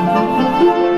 啊。